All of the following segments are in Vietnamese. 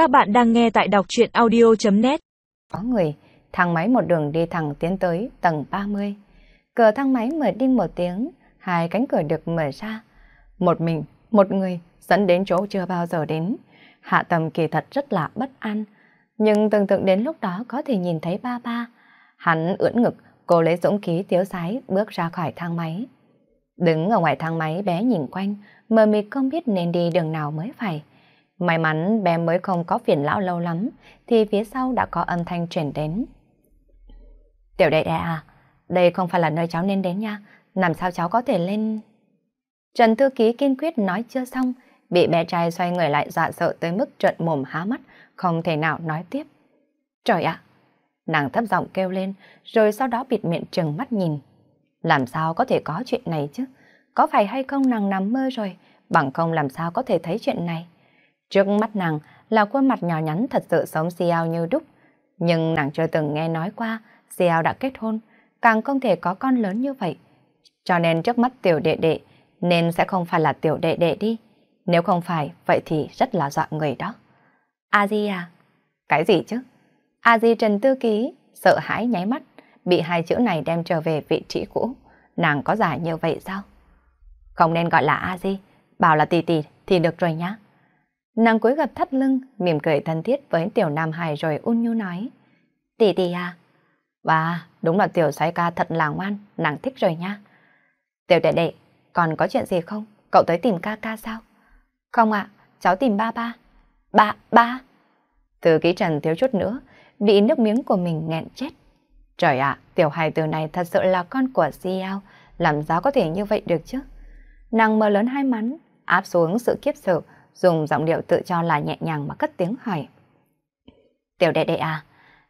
Các bạn đang nghe tại đọc chuyện audio.net Có người, thang máy một đường đi thẳng tiến tới tầng 30. Cửa thang máy mở đinh một tiếng, hai cánh cửa được mở ra. Một mình, một người dẫn đến chỗ chưa bao giờ đến. Hạ tầm kỳ thật rất là bất an. Nhưng tưởng tượng đến lúc đó có thể nhìn thấy ba ba. Hắn ưỡn ngực, cô lấy dũng khí tiếu sái bước ra khỏi thang máy. Đứng ở ngoài thang máy bé nhìn quanh, mờ mịt không biết nên đi đường nào mới phải. May mắn bé mới không có phiền lão lâu lắm, thì phía sau đã có âm thanh truyền đến. Tiểu đệ đệ à, đây không phải là nơi cháu nên đến nha, làm sao cháu có thể lên... Trần Thư Ký kiên quyết nói chưa xong, bị bé trai xoay người lại dọa sợ tới mức trợn mồm há mắt, không thể nào nói tiếp. Trời ạ! Nàng thấp giọng kêu lên, rồi sau đó bịt miệng trừng mắt nhìn. Làm sao có thể có chuyện này chứ? Có phải hay không nàng nằm mơ rồi, bằng không làm sao có thể thấy chuyện này? Trước mắt nàng là khuôn mặt nhỏ nhắn thật sự sống Xiao như đúc. Nhưng nàng chưa từng nghe nói qua Xiao đã kết hôn, càng không thể có con lớn như vậy. Cho nên trước mắt tiểu đệ đệ, nên sẽ không phải là tiểu đệ đệ đi. Nếu không phải, vậy thì rất là dọa người đó. A Di à? Cái gì chứ? A Di Trần Tư Ký, sợ hãi nháy mắt, bị hai chữ này đem trở về vị trí cũ. Nàng có giải như vậy sao? Không nên gọi là A Di, bảo là tỷ tỷ thì được rồi nhá. Nàng cúi gập thắt lưng, mỉm cười thân thiết với tiểu Nam hài rồi ôn nhu nói. Tỷ tỷ à? Và đúng là tiểu soái ca thật là ngoan, nàng thích rồi nha. Tiểu đệ đệ, còn có chuyện gì không? Cậu tới tìm ca ca sao? Không ạ, cháu tìm ba ba. Ba, ba. Từ ký trần thiếu chút nữa, bị nước miếng của mình nghẹn chết. Trời ạ, tiểu hài từ này thật sự là con của Xiao, làm sao có thể như vậy được chứ? Nàng mở lớn hai mắn, áp xuống sự kiếp sợ, dùng giọng điệu tự cho là nhẹ nhàng mà cất tiếng hỏi. Tiểu đệ đệ à,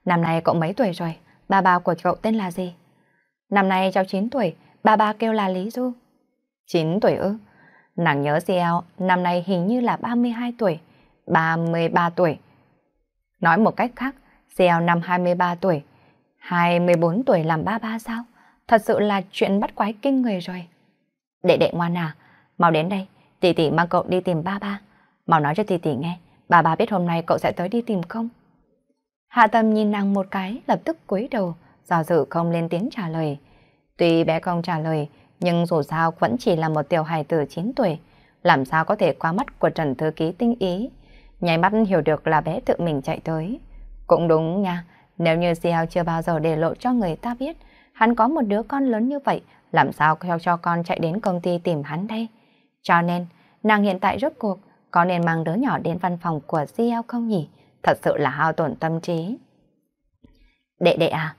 năm nay cậu mấy tuổi rồi, ba ba của cậu tên là gì? Năm nay cháu 9 tuổi, ba ba kêu là Lý Du. 9 tuổi ư? Nàng nhớ CL năm nay hình như là 32 tuổi, 33 tuổi. Nói một cách khác, CL năm 23 tuổi, 24 tuổi làm ba ba sao? Thật sự là chuyện bắt quái kinh người rồi. Đệ đệ ngoan à, mau đến đây, tỷ tỷ mang cậu đi tìm ba ba. Mau nói cho tỷ tỷ nghe, bà bà biết hôm nay cậu sẽ tới đi tìm không? Hạ tâm nhìn nàng một cái, lập tức cúi đầu, do dự không lên tiếng trả lời. Tuy bé không trả lời, nhưng dù sao vẫn chỉ là một tiểu hài tử 9 tuổi, làm sao có thể qua mắt của Trần Thư Ký tinh ý. Nháy mắt hiểu được là bé tự mình chạy tới. Cũng đúng nha, nếu như Xiao chưa bao giờ để lộ cho người ta biết, hắn có một đứa con lớn như vậy, làm sao cho cho con chạy đến công ty tìm hắn đây? Cho nên, nàng hiện tại rốt cuộc có nên mang đứa nhỏ đến văn phòng của Xiao không nhỉ? Thật sự là hao tổn tâm trí. Đệ đệ à,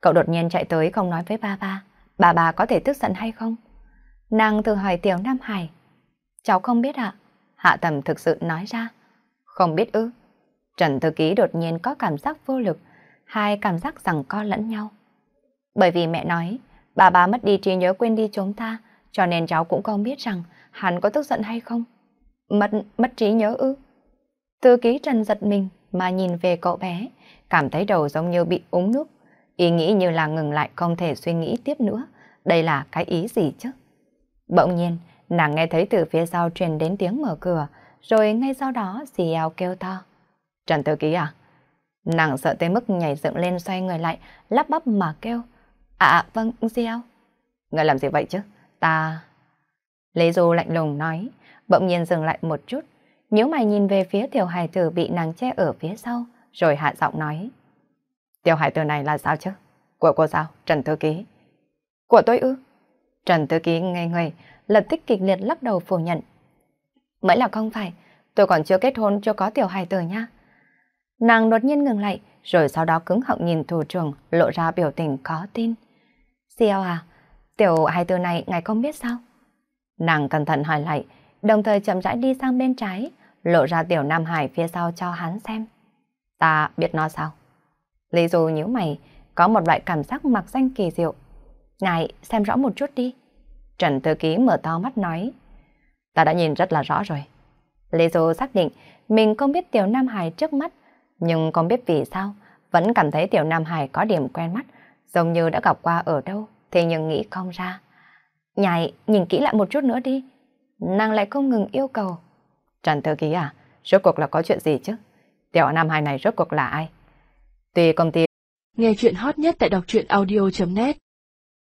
cậu đột nhiên chạy tới không nói với ba ba, bà bà có thể tức giận hay không? Nàng tự hỏi Tiểu Nam Hải. Cháu không biết ạ. Hạ Tầm thực sự nói ra. Không biết ư. Trần Thư Ký đột nhiên có cảm giác vô lực, hai cảm giác rằng co lẫn nhau. Bởi vì mẹ nói, bà bà mất đi trí nhớ quên đi chúng ta, cho nên cháu cũng không biết rằng hắn có tức giận hay không. Mất, mất trí nhớ ư? Thư ký Trần giật mình mà nhìn về cậu bé, cảm thấy đầu giống như bị uống nước. Ý nghĩ như là ngừng lại không thể suy nghĩ tiếp nữa. Đây là cái ý gì chứ? Bỗng nhiên, nàng nghe thấy từ phía sau truyền đến tiếng mở cửa, rồi ngay sau đó xì eo kêu to. Trần Thư Ký à? Nàng sợ tới mức nhảy dựng lên xoay người lại, lắp bắp mà kêu. À, à vâng, vâng, eo. Người làm gì vậy chứ? Ta... Lê Du lạnh lùng nói, bỗng nhiên dừng lại một chút, nhíu mày nhìn về phía tiểu hài tử bị nàng che ở phía sau, rồi hạ giọng nói. Tiểu hài tử này là sao chứ? Của cô sao? Trần Thư Ký. Của tôi ư? Trần Thư Ký ngây người, lập tức kịch liệt lắc đầu phủ nhận. Mới là không phải, tôi còn chưa kết hôn cho có tiểu hài tử nha. Nàng đột nhiên ngừng lại, rồi sau đó cứng họng nhìn thủ trưởng, lộ ra biểu tình khó tin. Siêu à, tiểu hài tử này ngài không biết sao? Nàng cẩn thận hỏi lại, đồng thời chậm rãi đi sang bên trái, lộ ra tiểu Nam Hải phía sau cho hắn xem. Ta biết nó sao? Lý Du nhíu mày, có một loại cảm giác mặc danh kỳ diệu. Ngài xem rõ một chút đi. Trần Thư Ký mở to mắt nói. Ta đã nhìn rất là rõ rồi. Lý Du xác định mình không biết tiểu Nam Hải trước mắt, nhưng không biết vì sao, vẫn cảm thấy tiểu Nam Hải có điểm quen mắt, giống như đã gặp qua ở đâu, thì nhưng nghĩ không ra. Nhài, nhìn kỹ lại một chút nữa đi. Nàng lại không ngừng yêu cầu. Trần Thư Ký à, rốt cuộc là có chuyện gì chứ? Tiểu Nam hai này rốt cuộc là ai? Tuy công ty Nghe chuyện hot nhất tại đọc truyện audio.net